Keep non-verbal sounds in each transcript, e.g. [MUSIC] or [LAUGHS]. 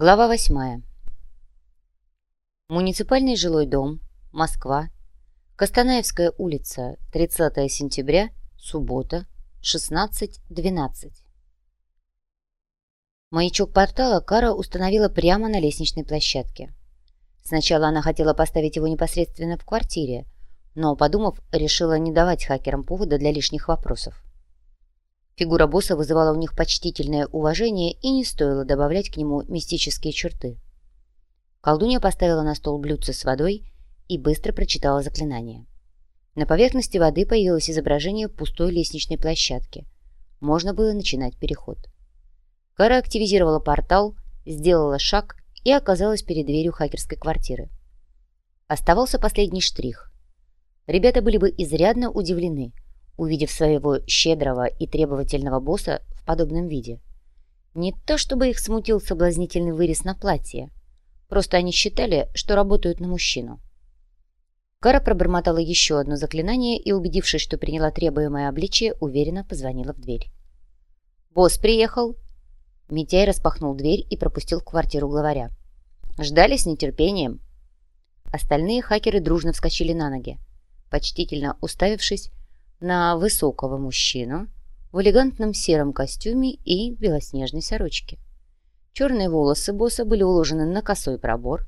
Глава 8. Муниципальный жилой дом, Москва, Костанаевская улица, 30 сентября, суббота, 16.12. Маячок портала Кара установила прямо на лестничной площадке. Сначала она хотела поставить его непосредственно в квартире, но, подумав, решила не давать хакерам повода для лишних вопросов. Фигура босса вызывала у них почтительное уважение и не стоило добавлять к нему мистические черты. Колдунья поставила на стол блюдце с водой и быстро прочитала заклинание. На поверхности воды появилось изображение пустой лестничной площадки. Можно было начинать переход. Кара активизировала портал, сделала шаг и оказалась перед дверью хакерской квартиры. Оставался последний штрих. Ребята были бы изрядно удивлены – увидев своего щедрого и требовательного босса в подобном виде. Не то чтобы их смутил соблазнительный вырез на платье, просто они считали, что работают на мужчину. Кара пробормотала еще одно заклинание и, убедившись, что приняла требуемое обличие, уверенно позвонила в дверь. «Босс приехал!» Митяй распахнул дверь и пропустил в квартиру главаря. «Ждали с нетерпением!» Остальные хакеры дружно вскочили на ноги. Почтительно уставившись, на высокого мужчину в элегантном сером костюме и белоснежной сорочке. Черные волосы босса были уложены на косой пробор,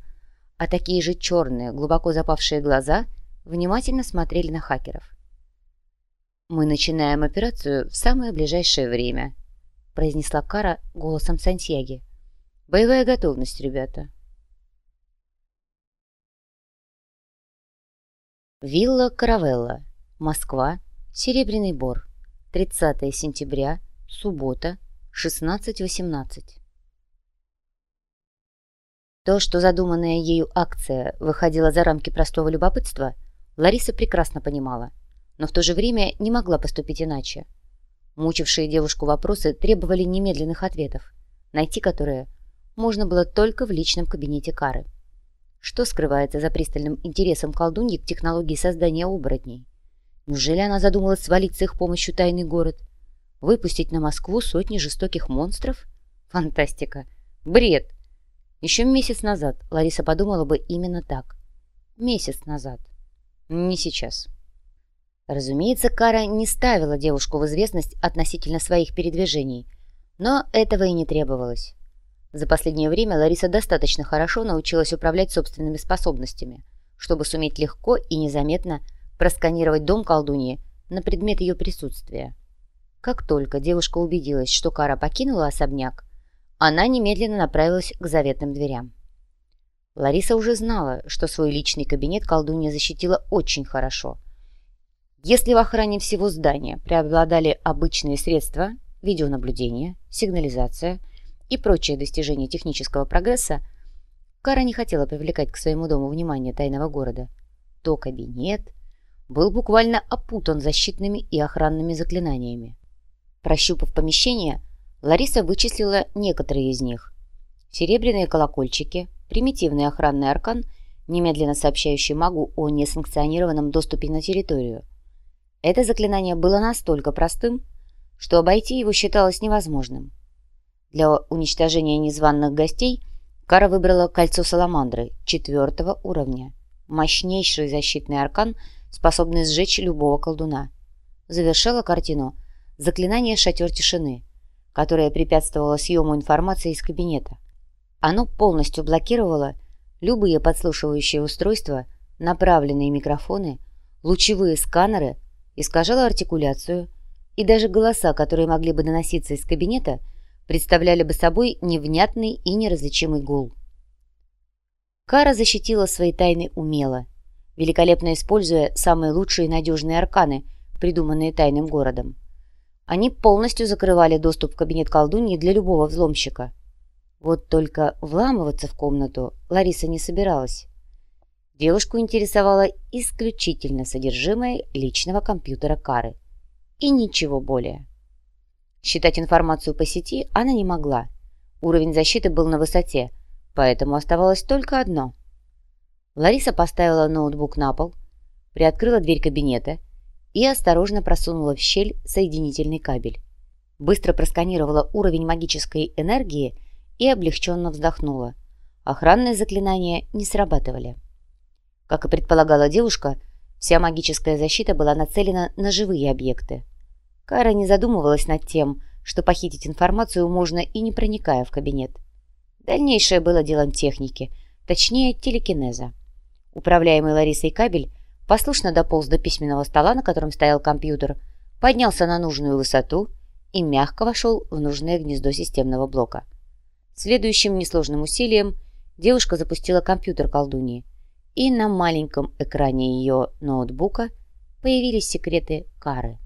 а такие же черные, глубоко запавшие глаза внимательно смотрели на хакеров. «Мы начинаем операцию в самое ближайшее время», — произнесла Кара голосом Сантьяги. «Боевая готовность, ребята». Вилла Каравелла, Москва, Серебряный Бор. 30 сентября. Суббота. 16.18. То, что задуманная ею акция выходила за рамки простого любопытства, Лариса прекрасно понимала, но в то же время не могла поступить иначе. Мучившие девушку вопросы требовали немедленных ответов, найти которые можно было только в личном кабинете Кары. Что скрывается за пристальным интересом колдуньи к технологии создания оборотней? Неужели она задумалась свалить с их помощью тайный город? Выпустить на Москву сотни жестоких монстров? Фантастика! Бред! Еще месяц назад Лариса подумала бы именно так. Месяц назад. Не сейчас. Разумеется, Кара не ставила девушку в известность относительно своих передвижений, но этого и не требовалось. За последнее время Лариса достаточно хорошо научилась управлять собственными способностями, чтобы суметь легко и незаметно просканировать дом колдуньи на предмет ее присутствия. Как только девушка убедилась, что Кара покинула особняк, она немедленно направилась к заветным дверям. Лариса уже знала, что свой личный кабинет колдунья защитила очень хорошо. Если в охране всего здания преобладали обычные средства, видеонаблюдение, сигнализация и прочие достижения технического прогресса, Кара не хотела привлекать к своему дому внимание тайного города, то кабинет – был буквально опутан защитными и охранными заклинаниями. Прощупав помещение, Лариса вычислила некоторые из них. Серебряные колокольчики, примитивный охранный аркан, немедленно сообщающий магу о несанкционированном доступе на территорию. Это заклинание было настолько простым, что обойти его считалось невозможным. Для уничтожения незваных гостей Кара выбрала кольцо Саламандры четвертого уровня. Мощнейший защитный аркан – способный сжечь любого колдуна. Завершала картину заклинание «Шатер тишины», которое препятствовало съему информации из кабинета. Оно полностью блокировало любые подслушивающие устройства, направленные микрофоны, лучевые сканеры, искажало артикуляцию, и даже голоса, которые могли бы доноситься из кабинета, представляли бы собой невнятный и неразличимый гул. Кара защитила свои тайны умело, великолепно используя самые лучшие и надежные арканы, придуманные тайным городом. Они полностью закрывали доступ в кабинет колдуньи для любого взломщика. Вот только вламываться в комнату Лариса не собиралась. Девушку интересовало исключительно содержимое личного компьютера Кары. И ничего более. Считать информацию по сети она не могла. Уровень защиты был на высоте, поэтому оставалось только одно Лариса поставила ноутбук на пол, приоткрыла дверь кабинета и осторожно просунула в щель соединительный кабель. Быстро просканировала уровень магической энергии и облегченно вздохнула. Охранные заклинания не срабатывали. Как и предполагала девушка, вся магическая защита была нацелена на живые объекты. Кара не задумывалась над тем, что похитить информацию можно и не проникая в кабинет. Дальнейшее было делом техники, точнее телекинеза. Управляемый Ларисой кабель послушно дополз до письменного стола, на котором стоял компьютер, поднялся на нужную высоту и мягко вошел в нужное гнездо системного блока. Следующим несложным усилием девушка запустила компьютер колдуньи, и на маленьком экране ее ноутбука появились секреты Кары.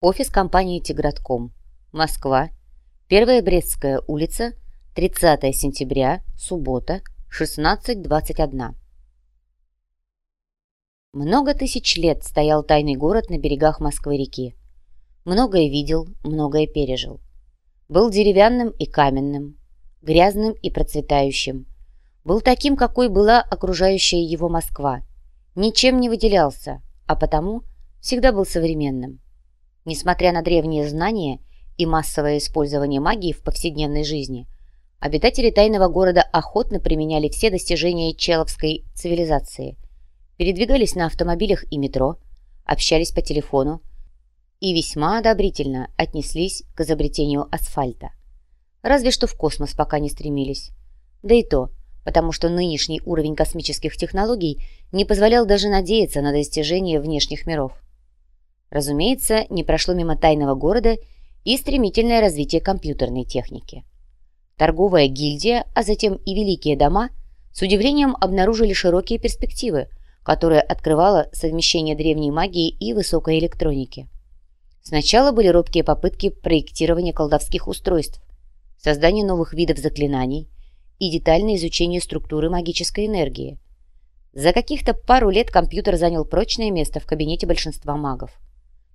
Офис компании «Тигратком», Москва, Первая Брестская улица, 30 сентября, суббота, 16.21. Много тысяч лет стоял тайный город на берегах Москвы-реки. Многое видел, многое пережил. Был деревянным и каменным, грязным и процветающим. Был таким, какой была окружающая его Москва. Ничем не выделялся, а потому всегда был современным. Несмотря на древние знания и массовое использование магии в повседневной жизни, обитатели тайного города охотно применяли все достижения человской цивилизации, передвигались на автомобилях и метро, общались по телефону и весьма одобрительно отнеслись к изобретению асфальта. Разве что в космос пока не стремились. Да и то, потому что нынешний уровень космических технологий не позволял даже надеяться на достижение внешних миров. Разумеется, не прошло мимо тайного города и стремительное развитие компьютерной техники. Торговая гильдия, а затем и великие дома с удивлением обнаружили широкие перспективы, которые открывало совмещение древней магии и высокой электроники. Сначала были робкие попытки проектирования колдовских устройств, создания новых видов заклинаний и детальное изучение структуры магической энергии. За каких-то пару лет компьютер занял прочное место в кабинете большинства магов.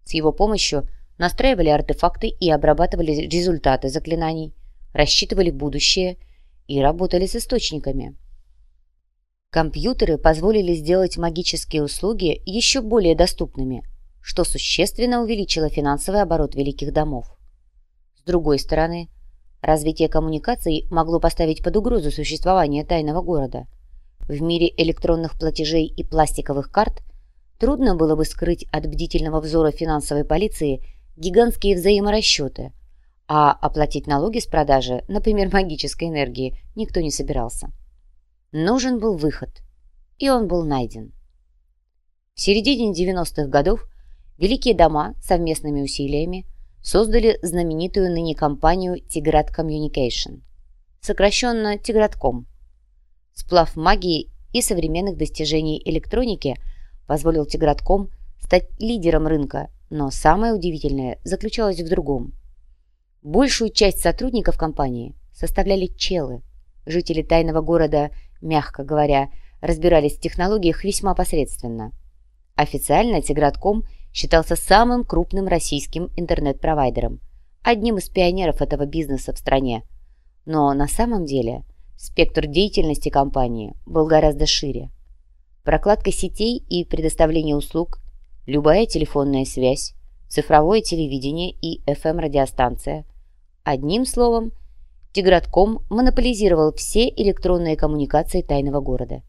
С его помощью – настраивали артефакты и обрабатывали результаты заклинаний, рассчитывали будущее и работали с источниками. Компьютеры позволили сделать магические услуги еще более доступными, что существенно увеличило финансовый оборот великих домов. С другой стороны, развитие коммуникаций могло поставить под угрозу существование тайного города. В мире электронных платежей и пластиковых карт трудно было бы скрыть от бдительного взора финансовой полиции гигантские взаиморасчеты, а оплатить налоги с продажи, например, магической энергии, никто не собирался. Нужен был выход, и он был найден. В середине 90-х годов великие дома совместными усилиями создали знаменитую ныне компанию Тиграт Communication, сокращенно Тигратком. Сплав магии и современных достижений электроники позволил Тигратком стать лидером рынка но самое удивительное заключалось в другом. Большую часть сотрудников компании составляли челы. Жители тайного города, мягко говоря, разбирались в технологиях весьма посредственно. Официально Тигратком считался самым крупным российским интернет-провайдером, одним из пионеров этого бизнеса в стране. Но на самом деле спектр деятельности компании был гораздо шире. Прокладка сетей и предоставление услуг любая телефонная связь, цифровое телевидение и FM-радиостанция. Одним словом, Тигратком монополизировал все электронные коммуникации тайного города.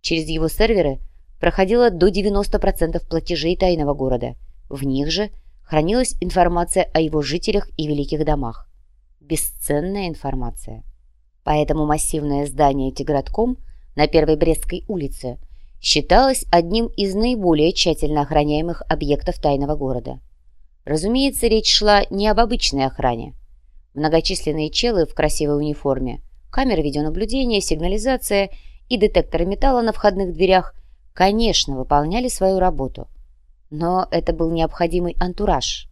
Через его серверы проходило до 90% платежей тайного города. В них же хранилась информация о его жителях и великих домах. Бесценная информация. Поэтому массивное здание Тигратком на Первой Брестской улице – считалось одним из наиболее тщательно охраняемых объектов тайного города. Разумеется, речь шла не об обычной охране. Многочисленные челы в красивой униформе, камеры видеонаблюдения, сигнализация и детекторы металла на входных дверях, конечно, выполняли свою работу. Но это был необходимый антураж,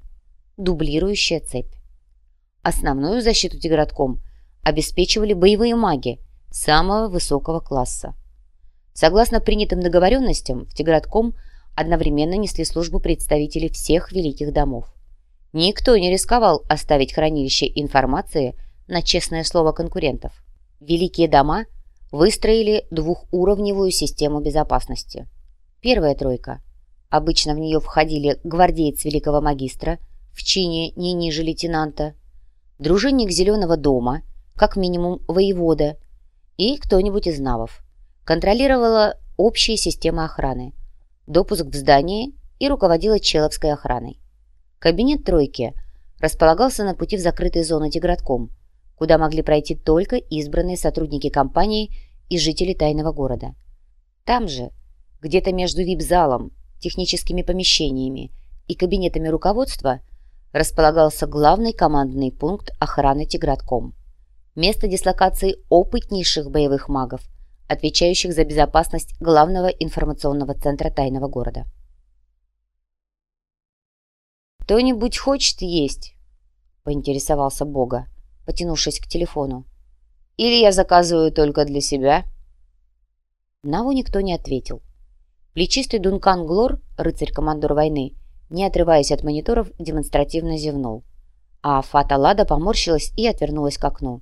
дублирующая цепь. Основную защиту тигратком обеспечивали боевые маги самого высокого класса. Согласно принятым договоренностям, в Тигратком одновременно несли службу представители всех великих домов. Никто не рисковал оставить хранилище информации на честное слово конкурентов. Великие дома выстроили двухуровневую систему безопасности. Первая тройка. Обычно в нее входили гвардеец великого магистра в чине не ниже лейтенанта, дружинник Зеленого дома, как минимум воевода, и кто-нибудь из навов. Контролировала общие системы охраны, допуск в здание и руководила Человской охраной. Кабинет «тройки» располагался на пути в закрытой зону Тигратком, куда могли пройти только избранные сотрудники компании и жители тайного города. Там же, где-то между вип-залом, техническими помещениями и кабинетами руководства, располагался главный командный пункт охраны Тигратком. Место дислокации опытнейших боевых магов, отвечающих за безопасность главного информационного центра тайного города. «Кто-нибудь хочет есть?» — поинтересовался Бога, потянувшись к телефону. «Или я заказываю только для себя?» Наву никто не ответил. Плечистый Дункан Глор, рыцарь-командор войны, не отрываясь от мониторов, демонстративно зевнул. А Фата Лада поморщилась и отвернулась к окну.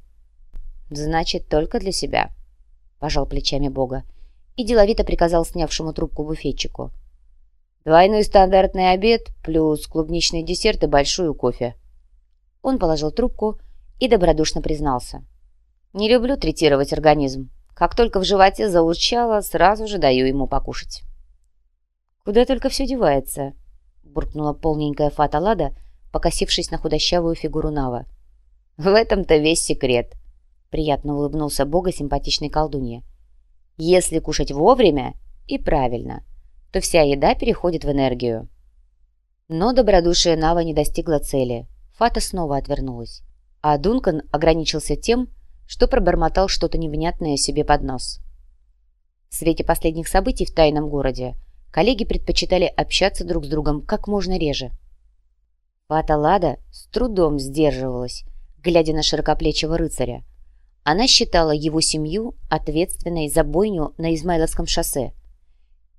«Значит, только для себя», — пожал плечами Бога и деловито приказал снявшему трубку буфетчику. «Двойной стандартный обед плюс клубничный десерт и большую кофе». Он положил трубку и добродушно признался. «Не люблю третировать организм. Как только в животе заурчало, сразу же даю ему покушать». «Куда только все девается?» — буркнула полненькая Фата Лада, покосившись на худощавую фигуру Нава. «В этом-то весь секрет», Приятно улыбнулся Бога симпатичной колдунье. Если кушать вовремя и правильно, то вся еда переходит в энергию. Но добродушие Нава не достигла цели. Фата снова отвернулась. А Дункан ограничился тем, что пробормотал что-то невнятное себе под нос. В свете последних событий в тайном городе коллеги предпочитали общаться друг с другом как можно реже. Фата Лада с трудом сдерживалась, глядя на широкоплечего рыцаря, она считала его семью ответственной за бойню на Измайловском шоссе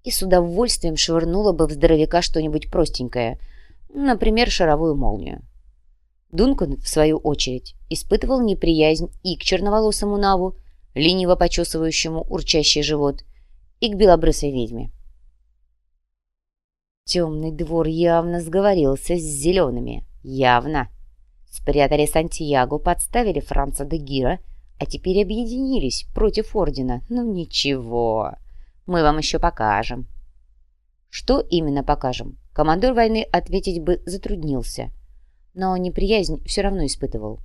и с удовольствием швырнула бы в здоровяка что-нибудь простенькое, например, шаровую молнию. Дункан, в свою очередь, испытывал неприязнь и к черноволосому Наву, лениво почесывающему урчащий живот, и к белобрысой ведьме. Темный двор явно сговорился с зелеными. Явно. Спрятали Сантьяго, подставили Франца де Гира — а теперь объединились против Ордена. Ну ничего, мы вам еще покажем. Что именно покажем? Командор войны ответить бы затруднился, но неприязнь все равно испытывал.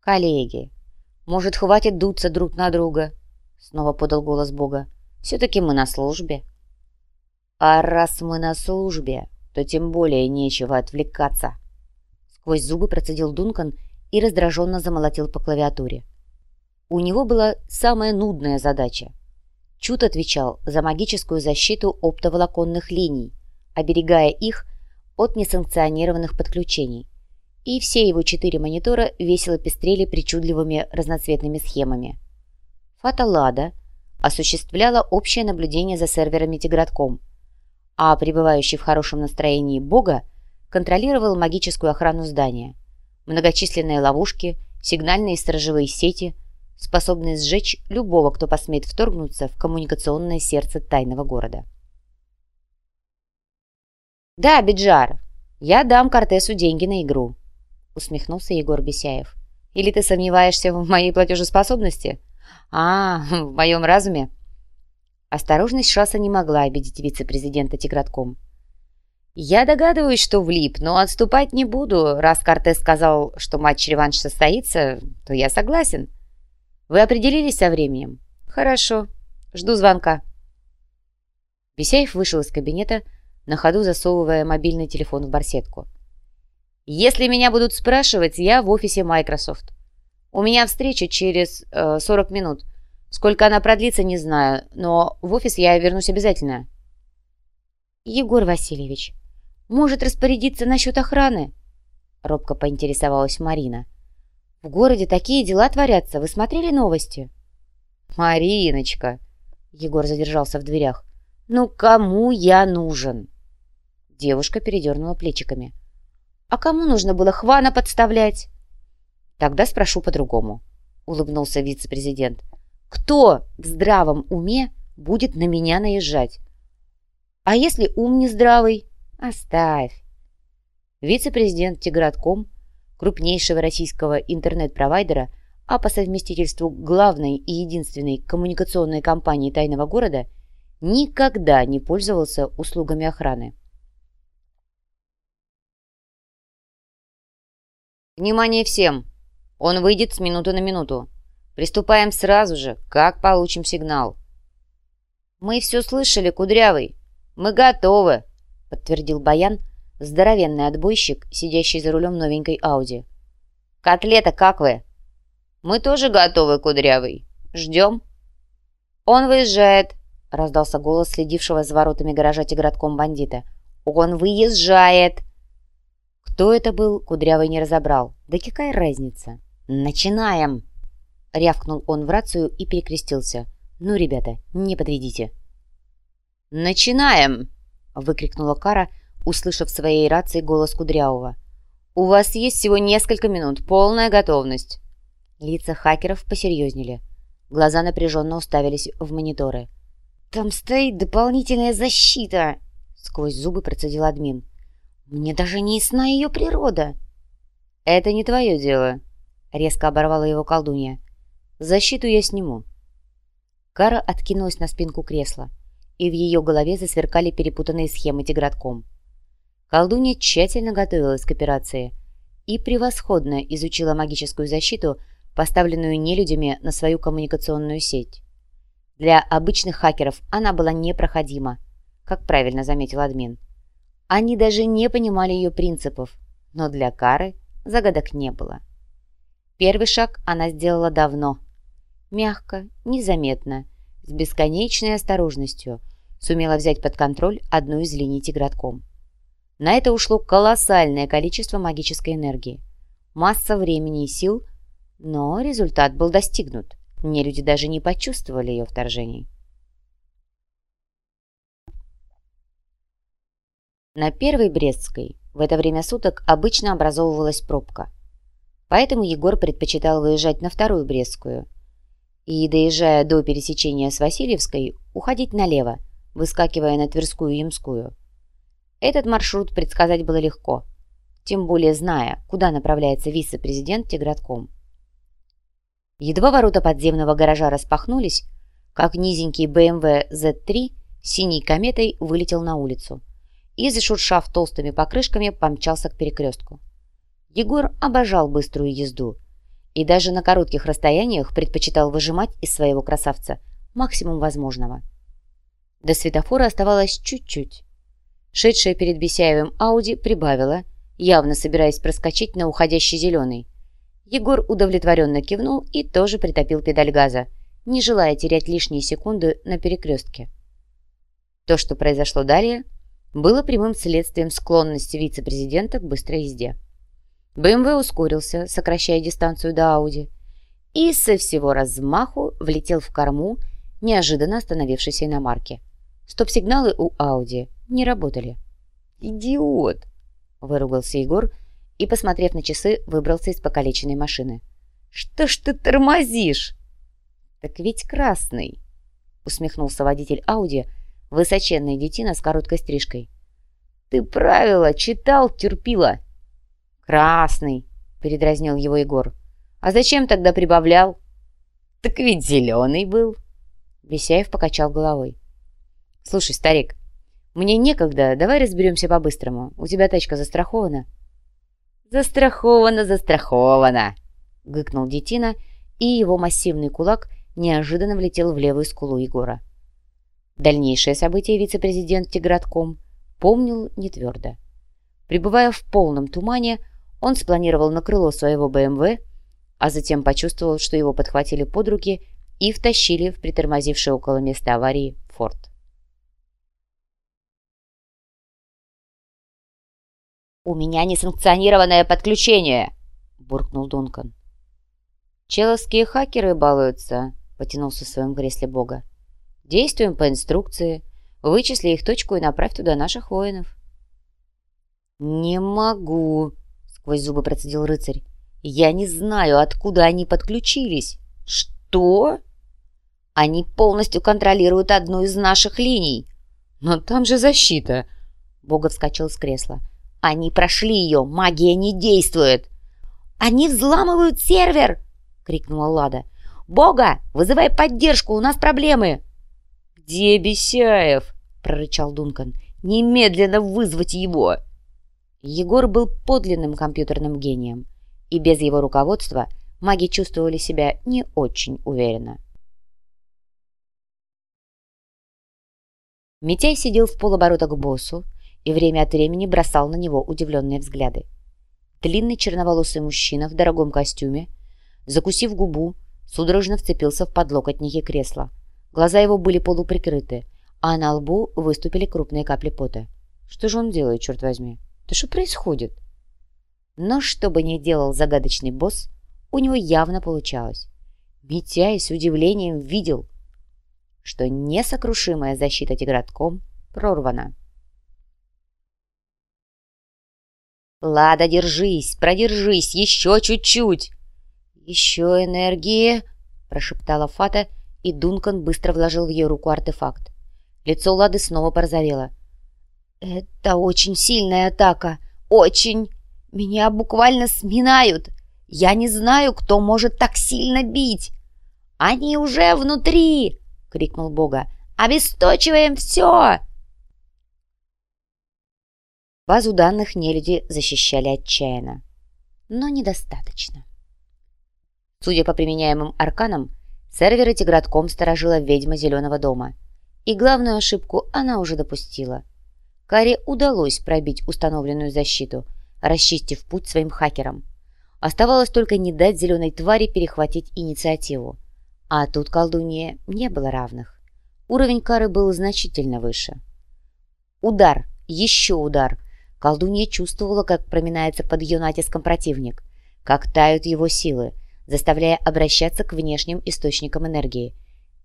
«Коллеги, может, хватит дуться друг на друга?» Снова подал голос Бога. «Все-таки мы на службе». «А раз мы на службе, то тем более нечего отвлекаться». Сквозь зубы процедил Дункан и раздраженно замолотил по клавиатуре. У него была самая нудная задача. Чут отвечал за магическую защиту оптоволоконных линий, оберегая их от несанкционированных подключений. И все его четыре монитора весело пестрели причудливыми разноцветными схемами. Фаталада осуществляла общее наблюдение за серверами Тигратком, а пребывающий в хорошем настроении Бога контролировал магическую охрану здания, многочисленные ловушки, сигнальные и сторожевые сети – способный сжечь любого, кто посмеет вторгнуться в коммуникационное сердце тайного города. «Да, Биджар, я дам Кортесу деньги на игру», — усмехнулся Егор Бесяев. «Или ты сомневаешься в моей платежеспособности? А, в моем разуме?» Осторожность Шаса не могла обидеть вице-президента Тигратком. «Я догадываюсь, что влип, но отступать не буду. Раз Кортес сказал, что матч-реванш состоится, то я согласен». Вы определились со временем? Хорошо. Жду звонка. Бесяев вышел из кабинета, на ходу засовывая мобильный телефон в барсетку. «Если меня будут спрашивать, я в офисе Microsoft. У меня встреча через э, 40 минут. Сколько она продлится, не знаю, но в офис я вернусь обязательно». «Егор Васильевич, может распорядиться насчет охраны?» Робко поинтересовалась Марина. В городе такие дела творятся. Вы смотрели новости?» «Мариночка!» Егор задержался в дверях. «Ну кому я нужен?» Девушка передернула плечиками. «А кому нужно было Хвана подставлять?» «Тогда спрошу по-другому», — улыбнулся вице-президент. «Кто в здравом уме будет на меня наезжать?» «А если ум не здравый?» «Оставь». Вице-президент Тигратком крупнейшего российского интернет-провайдера, а по совместительству главной и единственной коммуникационной компании тайного города, никогда не пользовался услугами охраны. «Внимание всем! Он выйдет с минуты на минуту. Приступаем сразу же, как получим сигнал». «Мы все слышали, Кудрявый. Мы готовы», — подтвердил Баян, здоровенный отбойщик, сидящий за рулем новенькой Ауди. «Котлета, как вы?» «Мы тоже готовы, Кудрявый. Ждем». «Он выезжает», — раздался голос следившего за воротами гаража тигратком бандита. «Он выезжает!» Кто это был, Кудрявый не разобрал. Да какая разница? «Начинаем!» Рявкнул он в рацию и перекрестился. «Ну, ребята, не подведите». «Начинаем!» — выкрикнула Кара, услышав в своей рации голос Кудрявого. «У вас есть всего несколько минут. Полная готовность». Лица хакеров посерьезнели. Глаза напряженно уставились в мониторы. «Там стоит дополнительная защита!» Сквозь зубы процедил админ. «Мне даже не ясна ее природа!» «Это не твое дело!» Резко оборвала его колдунья. «Защиту я сниму. Кара откинулась на спинку кресла, и в ее голове засверкали перепутанные схемы тигратком. Колдунья тщательно готовилась к операции и превосходно изучила магическую защиту, поставленную нелюдями на свою коммуникационную сеть. Для обычных хакеров она была непроходима, как правильно заметил админ. Они даже не понимали ее принципов, но для Кары загадок не было. Первый шаг она сделала давно – мягко, незаметно, с бесконечной осторожностью сумела взять под контроль одну из линий тигратком. На это ушло колоссальное количество магической энергии, масса времени и сил, но результат был достигнут. Нелюди даже не почувствовали ее вторжений. На первой Брестской в это время суток обычно образовывалась пробка. Поэтому Егор предпочитал выезжать на вторую Брестскую – и, доезжая до пересечения с Васильевской, уходить налево, выскакивая на Тверскую и Ямскую. Этот маршрут предсказать было легко, тем более зная, куда направляется вице-президент Тигратком. Едва ворота подземного гаража распахнулись, как низенький BMW Z3 синей кометой вылетел на улицу и, зашуршав толстыми покрышками, помчался к перекрестку. Егор обожал быструю езду – и даже на коротких расстояниях предпочитал выжимать из своего красавца максимум возможного. До светофора оставалось чуть-чуть. Шедшая перед Бесяевым Ауди прибавила, явно собираясь проскочить на уходящий зеленый. Егор удовлетворенно кивнул и тоже притопил педаль газа, не желая терять лишние секунды на перекрестке. То, что произошло далее, было прямым следствием склонности вице-президента к быстрой езде. БМВ ускорился, сокращая дистанцию до Ауди, и со всего размаху влетел в корму неожиданно остановившейся иномарки. Стоп-сигналы у Ауди не работали. «Идиот!» – выругался Егор и, посмотрев на часы, выбрался из покалеченной машины. «Что ж ты тормозишь?» «Так ведь красный!» – усмехнулся водитель Ауди, высоченный детина с короткой стрижкой. «Ты правила читал, терпила!» «Красный», — передразнил его Егор. «А зачем тогда прибавлял?» «Так ведь зеленый был». Бесяев покачал головой. «Слушай, старик, мне некогда, давай разберемся по-быстрому. У тебя тачка застрахована?» «Застрахована, застрахована!» — гыкнул детина, и его массивный кулак неожиданно влетел в левую скулу Егора. Дальнейшее событие вице-президент Тигратком помнил не твердо. Пребывая в полном тумане, он спланировал на крыло своего БМВ, а затем почувствовал, что его подхватили под руки и втащили в притормозивший около места аварии форт. «У меня несанкционированное подключение!» — буркнул Дункан. «Человские хакеры балуются», — потянулся в своем кресле Бога. «Действуем по инструкции. Вычисли их точку и направь туда наших воинов». «Не могу», Сквозь зубы процедил рыцарь. «Я не знаю, откуда они подключились». «Что?» «Они полностью контролируют одну из наших линий». «Но там же защита!» Бога вскочил с кресла. «Они прошли ее, магия не действует!» «Они взламывают сервер!» — крикнула Лада. «Бога, вызывай поддержку, у нас проблемы!» «Где Бесяев?» — прорычал Дункан. «Немедленно вызвать его!» Егор был подлинным компьютерным гением, и без его руководства маги чувствовали себя не очень уверенно. Митяй сидел в полоборота к боссу и время от времени бросал на него удивленные взгляды. Длинный черноволосый мужчина в дорогом костюме, закусив губу, судорожно вцепился в подлокотники кресла. Глаза его были полуприкрыты, а на лбу выступили крупные капли пота. Что же он делает, черт возьми? Да что происходит? Но что бы ни делал загадочный босс, у него явно получалось. Митяй с удивлением видел, что несокрушимая защита тигратком прорвана. «Лада, держись, продержись, еще чуть-чуть!» «Еще энергии!» – прошептала Фата, и Дункан быстро вложил в ее руку артефакт. Лицо Лады снова порозовело. «Это очень сильная атака! Очень! Меня буквально сминают! Я не знаю, кто может так сильно бить! Они уже внутри!» — крикнул Бога. «Обесточиваем все!» Базу данных нелюди защищали отчаянно, но недостаточно. Судя по применяемым арканам, серверы Тигратком сторожила ведьма Зеленого дома. И главную ошибку она уже допустила. Каре удалось пробить установленную защиту, расчистив путь своим хакерам. Оставалось только не дать зеленой твари перехватить инициативу. А тут колдунье не было равных. Уровень кары был значительно выше. Удар, еще удар — Колдунья чувствовала, как проминается под ее натиском противник, как тают его силы, заставляя обращаться к внешним источникам энергии.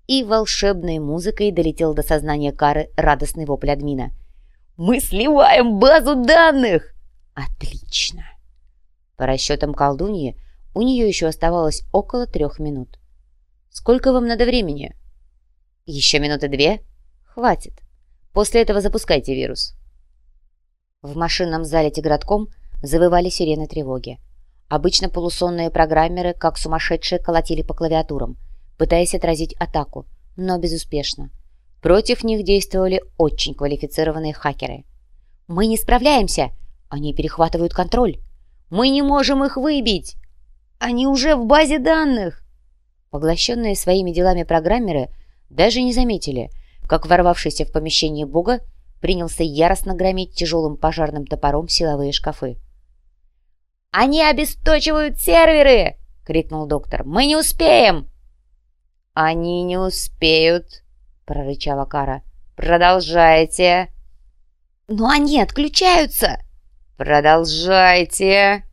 И волшебной музыкой долетел до сознания Кары радостный вопль админа. «Мы сливаем базу данных!» «Отлично!» По расчетам колдуньи, у нее еще оставалось около трех минут. «Сколько вам надо времени?» «Еще минуты две?» «Хватит. После этого запускайте вирус». В машинном зале Тигратком завывали сирены тревоги. Обычно полусонные программеры, как сумасшедшие, колотили по клавиатурам, пытаясь отразить атаку, но безуспешно. Против них действовали очень квалифицированные хакеры. «Мы не справляемся! Они перехватывают контроль! Мы не можем их выбить! Они уже в базе данных!» Поглощенные своими делами программеры даже не заметили, как ворвавшийся в помещение Бога принялся яростно громить тяжелым пожарным топором силовые шкафы. «Они обесточивают серверы!» — крикнул доктор. «Мы не успеем!» «Они не успеют!» — прорычала Кара. «Продолжайте!» «Но они отключаются!» «Продолжайте!»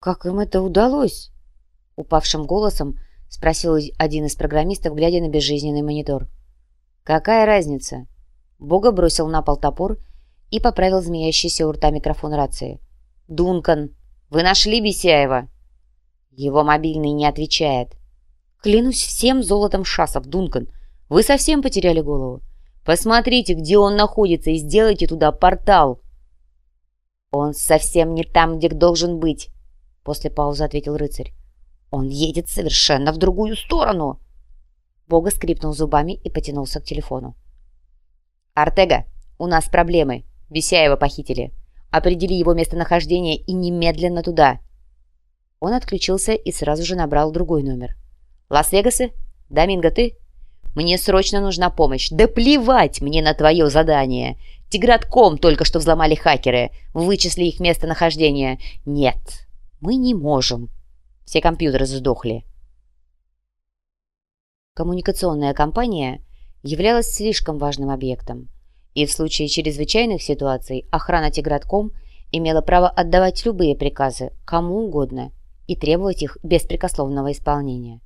«Как им это удалось?» — упавшим голосом спросил один из программистов, глядя на безжизненный монитор. «Какая разница?» Бога бросил на пол топор и поправил змеящийся у рта микрофон рации. «Дункан, вы нашли Бесяева?» Его мобильный не отвечает. «Клянусь всем золотом шасов, Дункан, вы совсем потеряли голову. Посмотрите, где он находится, и сделайте туда портал». «Он совсем не там, где должен быть», — после паузы ответил рыцарь. «Он едет совершенно в другую сторону». Бога скрипнул зубами и потянулся к телефону. «Артега, у нас проблемы. Бесяева похитили. Определи его местонахождение и немедленно туда». Он отключился и сразу же набрал другой номер. «Лас-Вегасы? Доминго, ты?» «Мне срочно нужна помощь. Да плевать мне на твое задание. Тигратком только что взломали хакеры. Вычисли их местонахождение. Нет, мы не можем. Все компьютеры сдохли». Коммуникационная компания являлась слишком важным объектом, и в случае чрезвычайных ситуаций охрана Тигратком имела право отдавать любые приказы кому угодно и требовать их беспрекословного исполнения.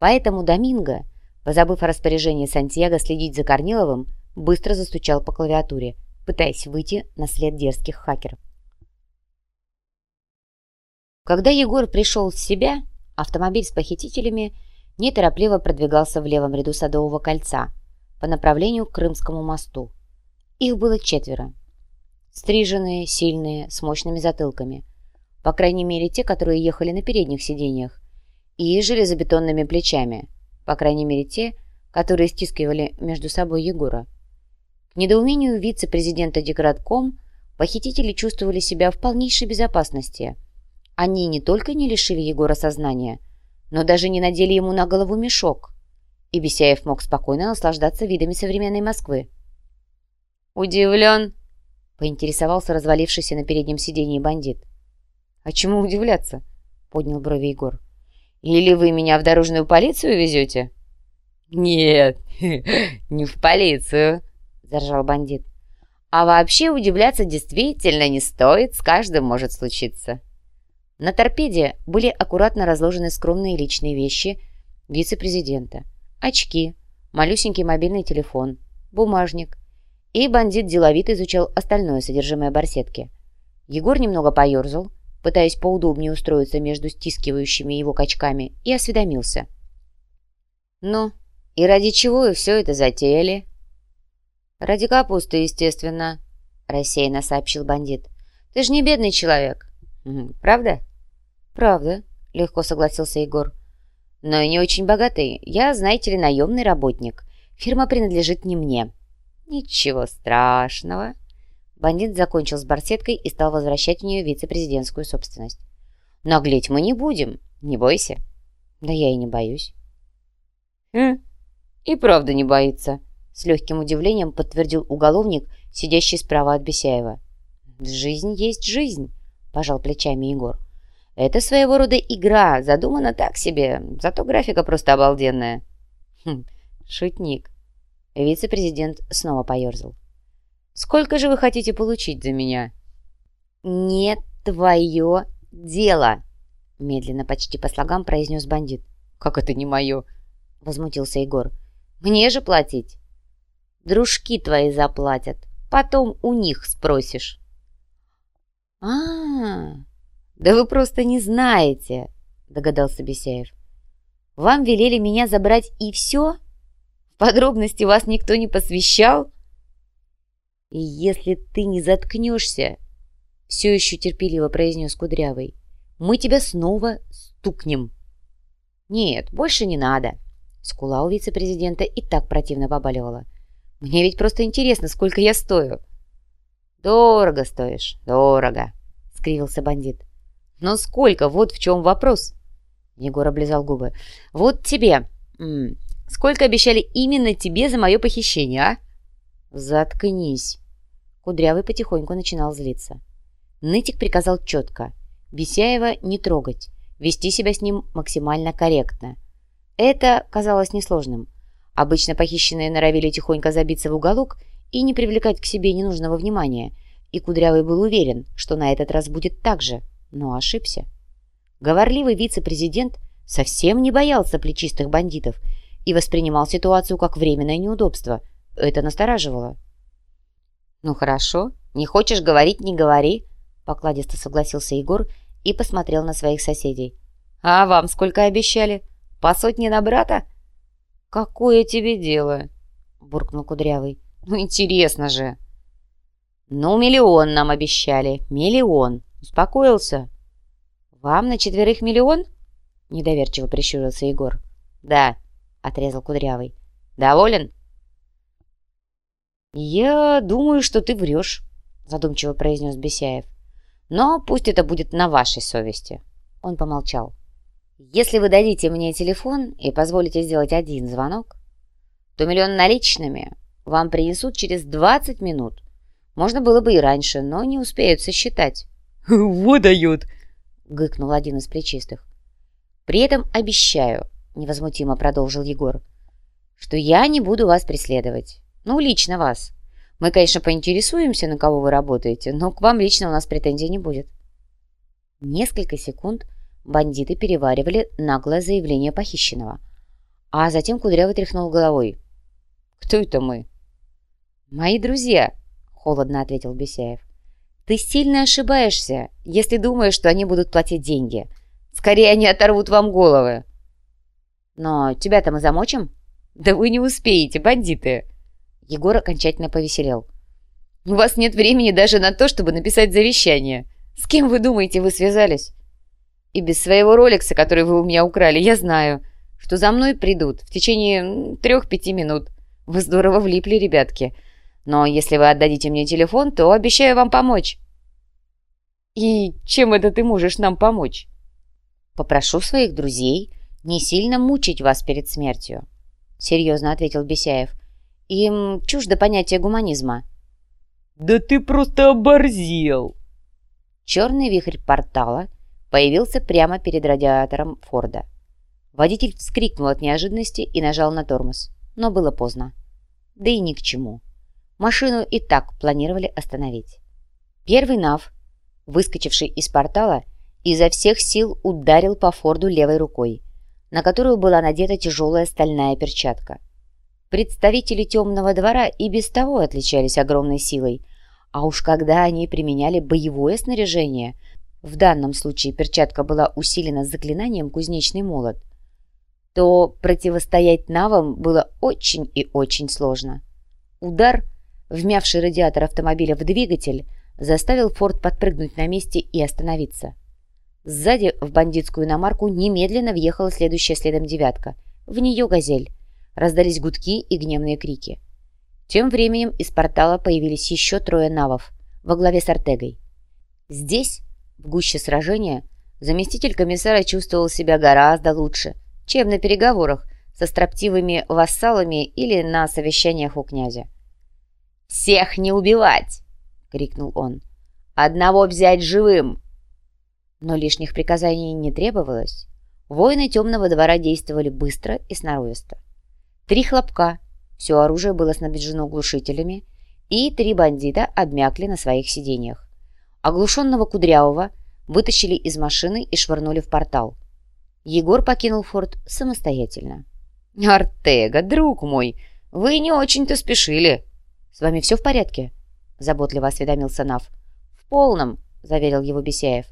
Поэтому Доминго, позабыв о распоряжении Сантьяго следить за Корниловым, быстро застучал по клавиатуре, пытаясь выйти на след дерзких хакеров. Когда Егор пришел в себя, автомобиль с похитителями – неторопливо продвигался в левом ряду Садового кольца по направлению к Крымскому мосту. Их было четверо. Стриженные, сильные, с мощными затылками. по крайней мере те, которые ехали на передних сиденьях, и железобетонными плечами, по крайней мере те, которые стискивали между собой Егора. К недоумению вице-президента Деградком похитители чувствовали себя в полнейшей безопасности. Они не только не лишили Егора сознания, но даже не надели ему на голову мешок, и Бесяев мог спокойно наслаждаться видами современной Москвы. «Удивлен?» — поинтересовался развалившийся на переднем сиденье бандит. «А чему удивляться?» — поднял брови Егор. «Или вы меня в дорожную полицию везете?» «Нет, [LAUGHS] не в полицию», — заржал бандит. «А вообще удивляться действительно не стоит, с каждым может случиться». На торпеде были аккуратно разложены скромные личные вещи вице-президента. Очки, малюсенький мобильный телефон, бумажник. И бандит деловито изучал остальное содержимое барсетки. Егор немного поерзал, пытаясь поудобнее устроиться между стискивающими его качками, и осведомился. «Ну, и ради чего вы все это затеяли?» «Ради капусты, естественно», — рассеянно сообщил бандит. «Ты же не бедный человек. Правда?» «Правда», — легко согласился Егор. «Но и не очень богатый. Я, знаете ли, наемный работник. Фирма принадлежит не мне». «Ничего страшного», Бандит закончил с барсеткой и стал возвращать в нее вице-президентскую собственность. «Наглеть мы не будем, не бойся». «Да я и не боюсь». «Хм, и правда не боится», — с легким удивлением подтвердил уголовник, сидящий справа от Бесяева. «Жизнь есть жизнь», — пожал плечами Егор. «Это своего рода игра, задумана так себе, зато графика просто обалденная». «Хм, шутник». Вице-президент снова поерзал. Сколько же вы хотите получить за меня?» «Не твое дело», — медленно, почти по слогам произнес бандит. «Как это не мое?» — возмутился Егор. «Мне же платить». «Дружки твои заплатят. Потом у них спросишь». А, -а, а Да вы просто не знаете!» — догадался Бесяев. «Вам велели меня забрать и все? В подробности вас никто не посвящал?» «И если ты не заткнешься, — все еще терпеливо произнес Кудрявый, — мы тебя снова стукнем». «Нет, больше не надо». Скула у вице-президента и так противно побаливала. «Мне ведь просто интересно, сколько я стою». «Дорого стоишь, дорого», — скривился бандит. «Но сколько? Вот в чем вопрос». Егор облизал губы. «Вот тебе. М -м, сколько обещали именно тебе за мое похищение, а?» «Заткнись», Кудрявый потихоньку начинал злиться. Нытик приказал четко. Бесяева не трогать, вести себя с ним максимально корректно. Это казалось несложным. Обычно похищенные норовили тихонько забиться в уголок и не привлекать к себе ненужного внимания, и Кудрявый был уверен, что на этот раз будет так же, но ошибся. Говорливый вице-президент совсем не боялся плечистых бандитов и воспринимал ситуацию как временное неудобство. Это настораживало. «Ну хорошо, не хочешь говорить, не говори», — покладисто согласился Егор и посмотрел на своих соседей. «А вам сколько обещали? По сотне на брата?» «Какое тебе дело?» — буркнул Кудрявый. «Ну интересно же!» «Ну, миллион нам обещали, миллион. Успокоился?» «Вам на четверых миллион?» — недоверчиво прищурился Егор. «Да», — отрезал Кудрявый. «Доволен?» «Я думаю, что ты врешь», — задумчиво произнес Бесяев. «Но пусть это будет на вашей совести». Он помолчал. «Если вы дадите мне телефон и позволите сделать один звонок, то миллион наличными вам принесут через 20 минут. Можно было бы и раньше, но не успеют сосчитать». [LAUGHS] «Вот дают!» — гыкнул один из плечистых. «При этом обещаю», — невозмутимо продолжил Егор, «что я не буду вас преследовать. Ну, лично вас. Мы, конечно, поинтересуемся, на кого вы работаете, но к вам лично у нас претензий не будет». Несколько секунд бандиты переваривали наглое заявление похищенного, а затем Кудрявый тряхнул головой. «Кто это мы?» «Мои друзья», — холодно ответил Бесяев. «Ты сильно ошибаешься, если думаешь, что они будут платить деньги. Скорее они оторвут вам головы». «Но тебя-то мы замочим?» «Да вы не успеете, бандиты!» Егор окончательно повеселел. «У вас нет времени даже на то, чтобы написать завещание. С кем вы думаете, вы связались? И без своего роликса, который вы у меня украли, я знаю, что за мной придут в течение трех-пяти минут. Вы здорово влипли, ребятки. Но если вы отдадите мне телефон, то обещаю вам помочь. И чем это ты можешь нам помочь? Попрошу своих друзей не сильно мучить вас перед смертью, серьезно ответил Бесяев. Им чуждо понятие гуманизма. Да ты просто оборзел! Черный вихрь портала появился прямо перед радиатором Форда. Водитель вскрикнул от неожиданности и нажал на тормоз, но было поздно. Да и ни к чему. Машину и так планировали остановить. Первый НАВ, выскочивший из портала, изо всех сил ударил по Форду левой рукой, на которую была надета тяжелая стальная перчатка. Представители темного двора и без того отличались огромной силой, а уж когда они применяли боевое снаряжение, в данном случае перчатка была усилена заклинанием «Кузнечный молот», то противостоять навам было очень и очень сложно. Удар, вмявший радиатор автомобиля в двигатель, заставил Форд подпрыгнуть на месте и остановиться. Сзади в бандитскую иномарку немедленно въехала следующая следом девятка. В нее «Газель». Раздались гудки и гневные крики. Тем временем из портала появились еще трое навов во главе с Артегой. Здесь, в гуще сражения, заместитель комиссара чувствовал себя гораздо лучше, чем на переговорах со строптивыми вассалами или на совещаниях у князя. «Всех не убивать!» — крикнул он. «Одного взять живым!» Но лишних приказаний не требовалось. Воины темного двора действовали быстро и сноровисто. Три хлопка, все оружие было снабжено глушителями, и три бандита обмякли на своих сиденьях. Оглушенного Кудрявого вытащили из машины и швырнули в портал. Егор покинул форт самостоятельно. «Артега, друг мой, вы не очень-то спешили!» «С вами все в порядке?» – заботливо осведомился Нав. «В полном», – заверил его Бесяев.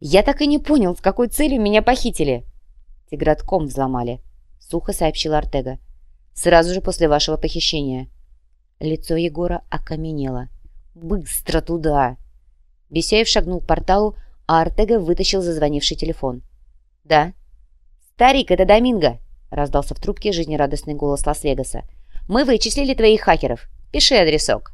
«Я так и не понял, с какой целью меня похитили». «Тигратком взломали», – сухо сообщил Артега. «Сразу же после вашего похищения». Лицо Егора окаменело. «Быстро туда!» Бесяев шагнул к порталу, а Артега вытащил зазвонивший телефон. «Да?» «Старик, это Доминго!» — раздался в трубке жизнерадостный голос Лас-Вегаса. «Мы вычислили твоих хакеров. Пиши адресок».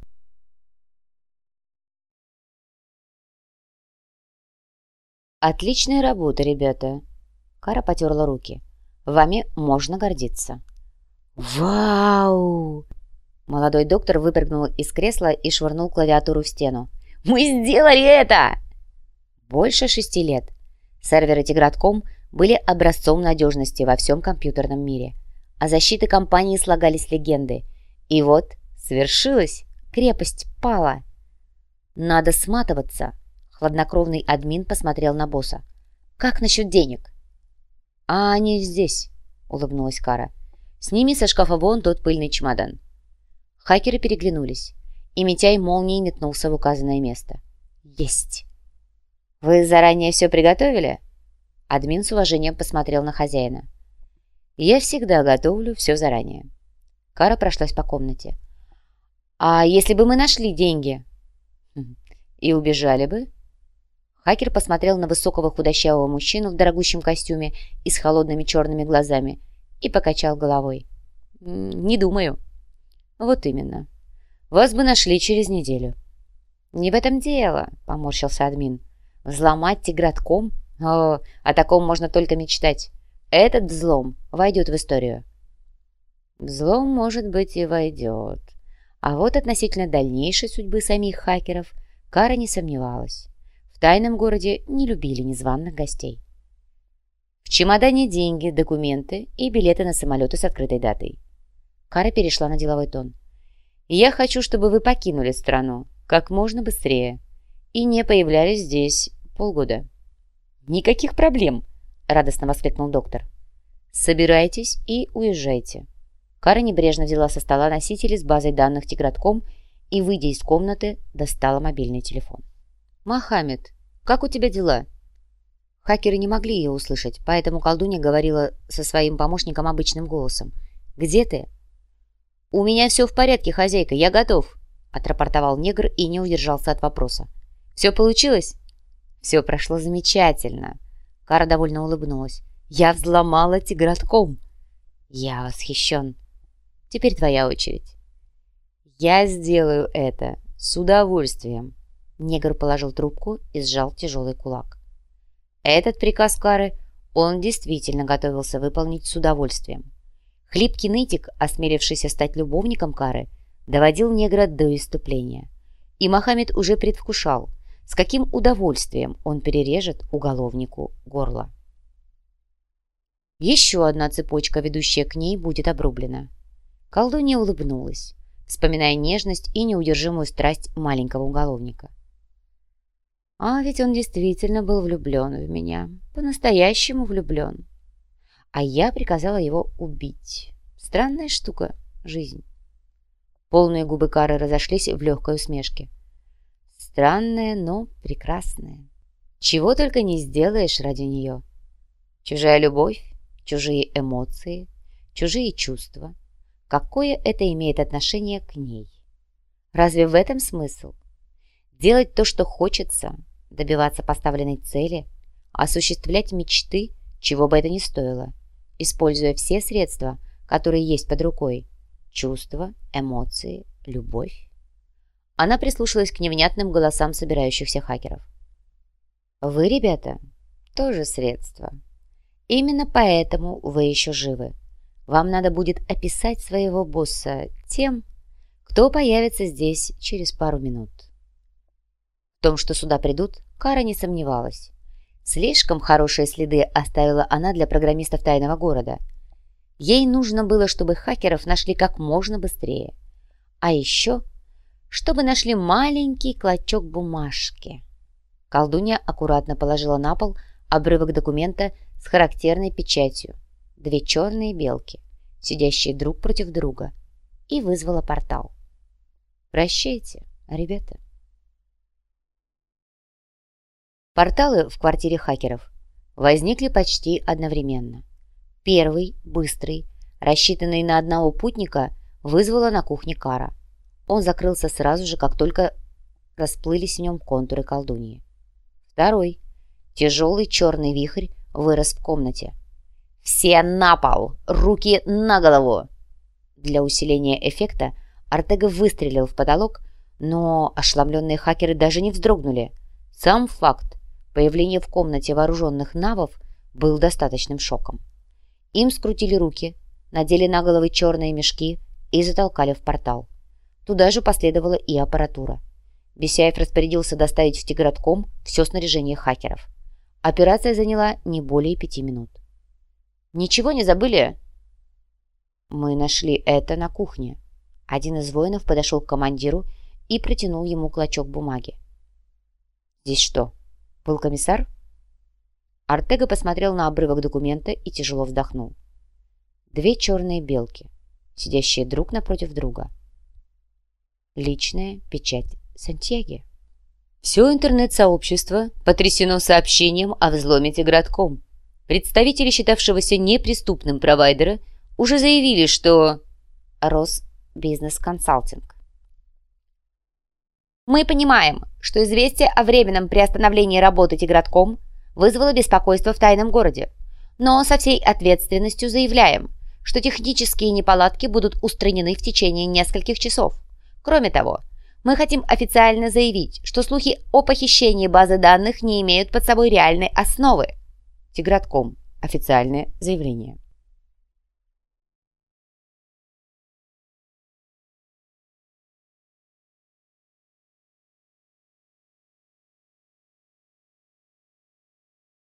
«Отличная работа, ребята!» Кара потерла руки. «Вами можно гордиться». «Вау!» Молодой доктор выпрыгнул из кресла и швырнул клавиатуру в стену. «Мы сделали это!» Больше шести лет. Серверы Тигратком были образцом надежности во всем компьютерном мире. О защите компании слагались легенды. И вот свершилось, крепость пала. «Надо сматываться», — хладнокровный админ посмотрел на босса. «Как насчет денег?» «А они здесь», — улыбнулась Кара. «Сними со шкафа вон тот пыльный чемодан». Хакеры переглянулись, и Митяй молнией метнулся в указанное место. «Есть!» «Вы заранее все приготовили?» Админ с уважением посмотрел на хозяина. «Я всегда готовлю все заранее». Кара прошлась по комнате. «А если бы мы нашли деньги?» «Хм, «И убежали бы?» Хакер посмотрел на высокого худощавого мужчину в дорогущем костюме и с холодными черными глазами и покачал головой. «Не думаю». «Вот именно. Вас бы нашли через неделю». «Не в этом дело», — поморщился админ. «Взломать тигратком о, о таком можно только мечтать. Этот взлом войдет в историю. Взлом, может быть, и войдет. А вот относительно дальнейшей судьбы самих хакеров Кара не сомневалась. В тайном городе не любили незваных гостей. В чемодане деньги, документы и билеты на самолеты с открытой датой. Кара перешла на деловой тон. «Я хочу, чтобы вы покинули страну как можно быстрее и не появлялись здесь полгода». «Никаких проблем!» — радостно воскликнул доктор. «Собирайтесь и уезжайте». Кара небрежно взяла со стола носители с базой данных Тигратком и, выйдя из комнаты, достала мобильный телефон. «Мохаммед, как у тебя дела?» Хакеры не могли ее услышать, поэтому колдунья говорила со своим помощником обычным голосом. «Где ты?» «У меня все в порядке, хозяйка, я готов», — отрапортовал негр и не удержался от вопроса. «Все получилось?» Все прошло замечательно. Кара довольно улыбнулась. Я взломала тигратком. Я восхищен. Теперь твоя очередь. Я сделаю это с удовольствием. Негр положил трубку и сжал тяжелый кулак. Этот приказ Кары он действительно готовился выполнить с удовольствием. Хлипкий нытик, осмелившийся стать любовником Кары, доводил негра до иступления. И Мохаммед уже предвкушал, с каким удовольствием он перережет уголовнику горло. Еще одна цепочка, ведущая к ней, будет обрублена. Колдунья улыбнулась, вспоминая нежность и неудержимую страсть маленького уголовника. А ведь он действительно был влюблен в меня, по-настоящему влюблен. А я приказала его убить. Странная штука — жизнь. Полные губы Кары разошлись в легкой усмешке. Странная, но прекрасная. Чего только не сделаешь ради нее. Чужая любовь, чужие эмоции, чужие чувства. Какое это имеет отношение к ней? Разве в этом смысл? Делать то, что хочется, добиваться поставленной цели, осуществлять мечты, чего бы это ни стоило, используя все средства, которые есть под рукой, чувства, эмоции, любовь. Она прислушалась к невнятным голосам собирающихся хакеров. «Вы, ребята, тоже средства. Именно поэтому вы еще живы. Вам надо будет описать своего босса тем, кто появится здесь через пару минут». В том, что сюда придут, Кара не сомневалась. Слишком хорошие следы оставила она для программистов тайного города – Ей нужно было, чтобы хакеров нашли как можно быстрее. А еще, чтобы нашли маленький клочок бумажки. Колдунья аккуратно положила на пол обрывок документа с характерной печатью. Две черные белки, сидящие друг против друга, и вызвала портал. «Прощайте, ребята». Порталы в квартире хакеров возникли почти одновременно. Первый, быстрый, рассчитанный на одного путника, вызвала на кухне Кара. Он закрылся сразу же, как только расплылись в нем контуры колдуньи. Второй, тяжелый черный вихрь, вырос в комнате. «Все на пол! Руки на голову!» Для усиления эффекта Артега выстрелил в потолок, но ошеломленные хакеры даже не вздрогнули. Сам факт появления в комнате вооруженных навов был достаточным шоком. Им скрутили руки, надели на головы черные мешки и затолкали в портал. Туда же последовала и аппаратура. Бесяев распорядился доставить в Тигратком все снаряжение хакеров. Операция заняла не более пяти минут. «Ничего не забыли?» «Мы нашли это на кухне». Один из воинов подошел к командиру и протянул ему клочок бумаги. «Здесь что, был комиссар?» Артега посмотрел на обрывок документа и тяжело вздохнул. Две черные белки, сидящие друг напротив друга. Личная печать Сантьяги. Все интернет-сообщество потрясено сообщением о взломе Тигратком. Представители считавшегося неприступным провайдера уже заявили, что... Рос Бизнес Консалтинг. Мы понимаем, что известие о временном приостановлении работы Тигратком – вызвало беспокойство в тайном городе. Но со всей ответственностью заявляем, что технические неполадки будут устранены в течение нескольких часов. Кроме того, мы хотим официально заявить, что слухи о похищении базы данных не имеют под собой реальной основы. Тигратком. Официальное заявление.